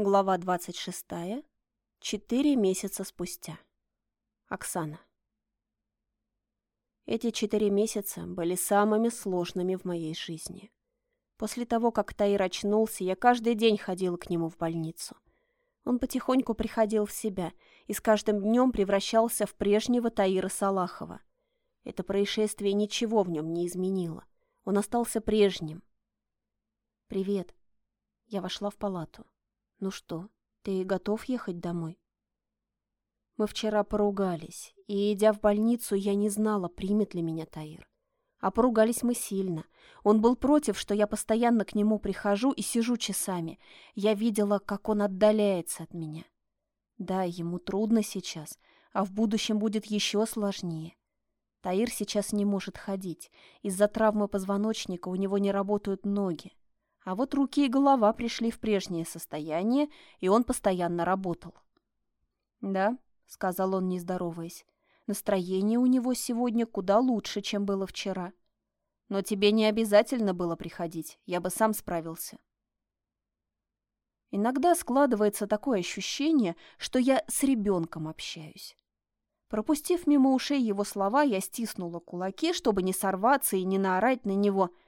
Глава 26. Четыре месяца спустя. Оксана. Эти четыре месяца были самыми сложными в моей жизни. После того, как Таир очнулся, я каждый день ходила к нему в больницу. Он потихоньку приходил в себя и с каждым днем превращался в прежнего Таира Салахова. Это происшествие ничего в нем не изменило. Он остался прежним. «Привет». Я вошла в палату. «Ну что, ты готов ехать домой?» Мы вчера поругались, и, идя в больницу, я не знала, примет ли меня Таир. А поругались мы сильно. Он был против, что я постоянно к нему прихожу и сижу часами. Я видела, как он отдаляется от меня. Да, ему трудно сейчас, а в будущем будет еще сложнее. Таир сейчас не может ходить. Из-за травмы позвоночника у него не работают ноги. А вот руки и голова пришли в прежнее состояние, и он постоянно работал. «Да», — сказал он, не здороваясь, — «настроение у него сегодня куда лучше, чем было вчера. Но тебе не обязательно было приходить, я бы сам справился». Иногда складывается такое ощущение, что я с ребенком общаюсь. Пропустив мимо ушей его слова, я стиснула кулаки, чтобы не сорваться и не наорать на него —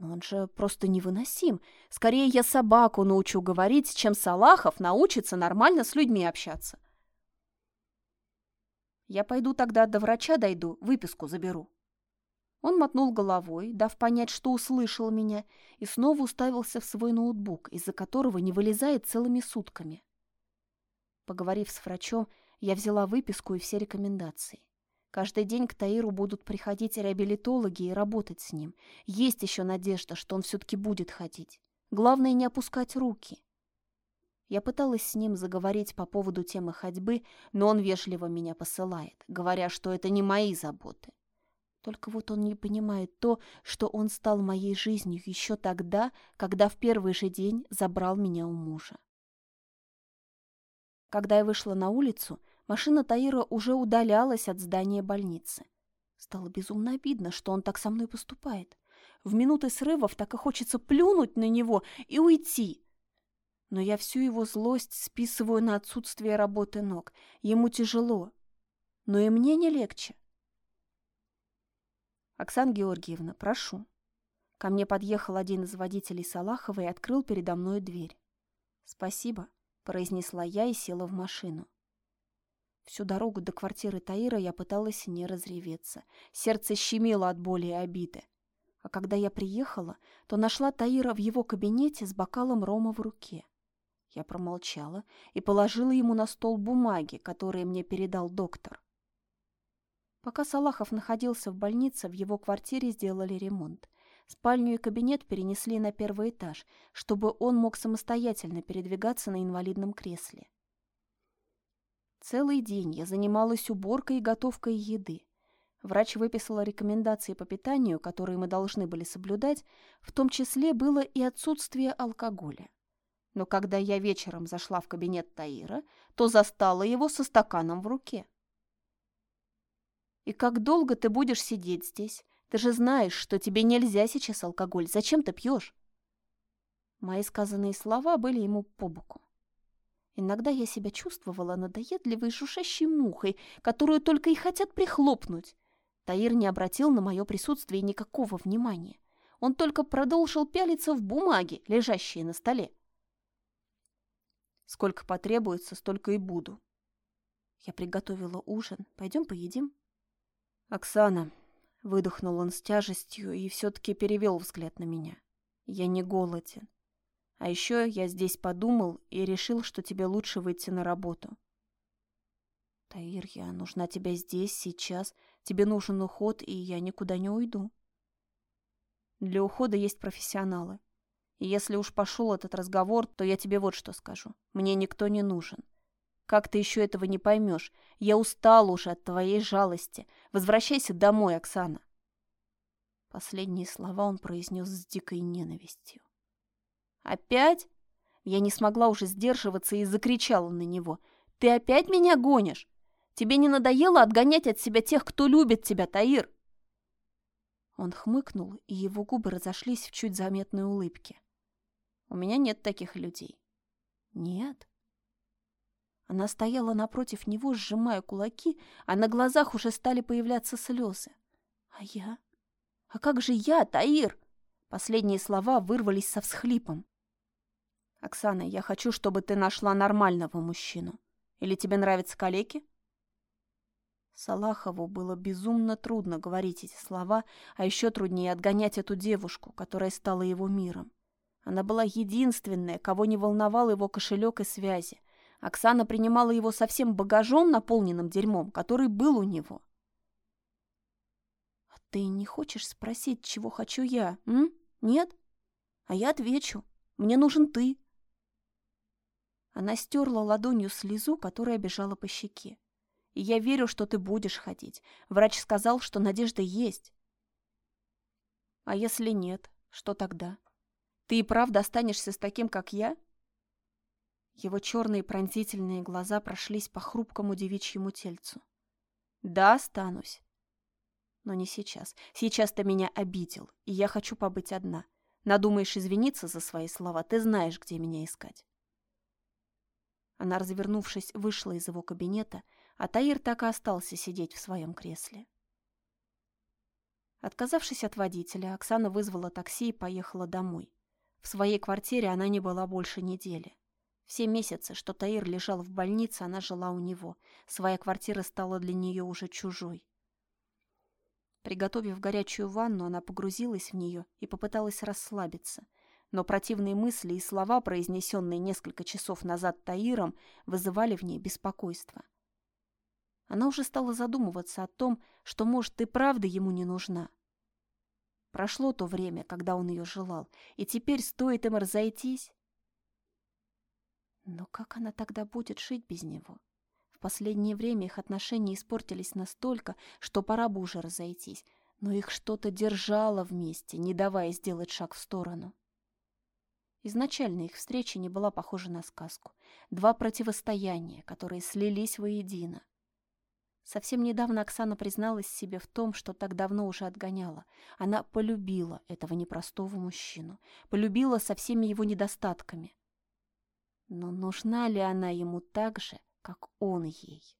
но он же просто невыносим. Скорее я собаку научу говорить, чем Салахов научится нормально с людьми общаться. Я пойду тогда до врача дойду, выписку заберу. Он мотнул головой, дав понять, что услышал меня, и снова уставился в свой ноутбук, из-за которого не вылезает целыми сутками. Поговорив с врачом, я взяла выписку и все рекомендации. Каждый день к Таиру будут приходить реабилитологи и работать с ним. Есть еще надежда, что он все-таки будет ходить. Главное не опускать руки. Я пыталась с ним заговорить по поводу темы ходьбы, но он вежливо меня посылает, говоря, что это не мои заботы. Только вот он не понимает то, что он стал моей жизнью еще тогда, когда в первый же день забрал меня у мужа. Когда я вышла на улицу, Машина Таира уже удалялась от здания больницы. Стало безумно обидно, что он так со мной поступает. В минуты срывов так и хочется плюнуть на него и уйти. Но я всю его злость списываю на отсутствие работы ног. Ему тяжело. Но и мне не легче. Оксана Георгиевна, прошу. Ко мне подъехал один из водителей Салахова и открыл передо мной дверь. «Спасибо», — произнесла я и села в машину. Всю дорогу до квартиры Таира я пыталась не разреветься. Сердце щемило от боли и обиды. А когда я приехала, то нашла Таира в его кабинете с бокалом рома в руке. Я промолчала и положила ему на стол бумаги, которые мне передал доктор. Пока Салахов находился в больнице, в его квартире сделали ремонт. Спальню и кабинет перенесли на первый этаж, чтобы он мог самостоятельно передвигаться на инвалидном кресле. Целый день я занималась уборкой и готовкой еды. Врач выписала рекомендации по питанию, которые мы должны были соблюдать, в том числе было и отсутствие алкоголя. Но когда я вечером зашла в кабинет Таира, то застала его со стаканом в руке. «И как долго ты будешь сидеть здесь? Ты же знаешь, что тебе нельзя сейчас алкоголь. Зачем ты пьешь?» Мои сказанные слова были ему по боку. Иногда я себя чувствовала надоедливой жужжащей мухой, которую только и хотят прихлопнуть. Таир не обратил на мое присутствие никакого внимания. Он только продолжил пялиться в бумаги, лежащие на столе. Сколько потребуется, столько и буду. Я приготовила ужин. Пойдем поедим? Оксана, выдохнул он с тяжестью и все-таки перевел взгляд на меня. Я не голоден. А еще я здесь подумал и решил, что тебе лучше выйти на работу. Таир, я нужна тебе здесь, сейчас. Тебе нужен уход, и я никуда не уйду. Для ухода есть профессионалы. И если уж пошел этот разговор, то я тебе вот что скажу. Мне никто не нужен. Как ты еще этого не поймешь? Я устал уже от твоей жалости. Возвращайся домой, Оксана. Последние слова он произнес с дикой ненавистью. «Опять?» Я не смогла уже сдерживаться и закричала на него. «Ты опять меня гонишь? Тебе не надоело отгонять от себя тех, кто любит тебя, Таир?» Он хмыкнул, и его губы разошлись в чуть заметной улыбке. «У меня нет таких людей. Нет. Она стояла напротив него, сжимая кулаки, а на глазах уже стали появляться слезы. А я? А как же я, Таир? Последние слова вырвались со всхлипом. «Оксана, я хочу, чтобы ты нашла нормального мужчину. Или тебе нравятся калеки?» Салахову было безумно трудно говорить эти слова, а еще труднее отгонять эту девушку, которая стала его миром. Она была единственная, кого не волновал его кошелек и связи. Оксана принимала его со всем багажом, наполненным дерьмом, который был у него. «А ты не хочешь спросить, чего хочу я, м? Нет? А я отвечу. Мне нужен ты». Она стерла ладонью слезу, которая бежала по щеке. Я верю, что ты будешь ходить. Врач сказал, что надежда есть. А если нет, что тогда? Ты и правда останешься с таким, как я? Его черные пронзительные глаза прошлись по хрупкому девичьему тельцу. Да, останусь. Но не сейчас. Сейчас ты меня обидел, и я хочу побыть одна. Надумаешь извиниться за свои слова, ты знаешь, где меня искать. Она, развернувшись, вышла из его кабинета, а Таир так и остался сидеть в своем кресле. Отказавшись от водителя, Оксана вызвала такси и поехала домой. В своей квартире она не была больше недели. Все месяцы, что Таир лежал в больнице, она жила у него. Своя квартира стала для нее уже чужой. Приготовив горячую ванну, она погрузилась в нее и попыталась расслабиться. Но противные мысли и слова, произнесенные несколько часов назад Таиром, вызывали в ней беспокойство. Она уже стала задумываться о том, что, может, и правда ему не нужна. Прошло то время, когда он ее желал, и теперь стоит им разойтись. Но как она тогда будет жить без него? В последнее время их отношения испортились настолько, что пора бы уже разойтись, но их что-то держало вместе, не давая сделать шаг в сторону. Изначально их встреча не была похожа на сказку. Два противостояния, которые слились воедино. Совсем недавно Оксана призналась себе в том, что так давно уже отгоняла. Она полюбила этого непростого мужчину, полюбила со всеми его недостатками. Но нужна ли она ему так же, как он ей?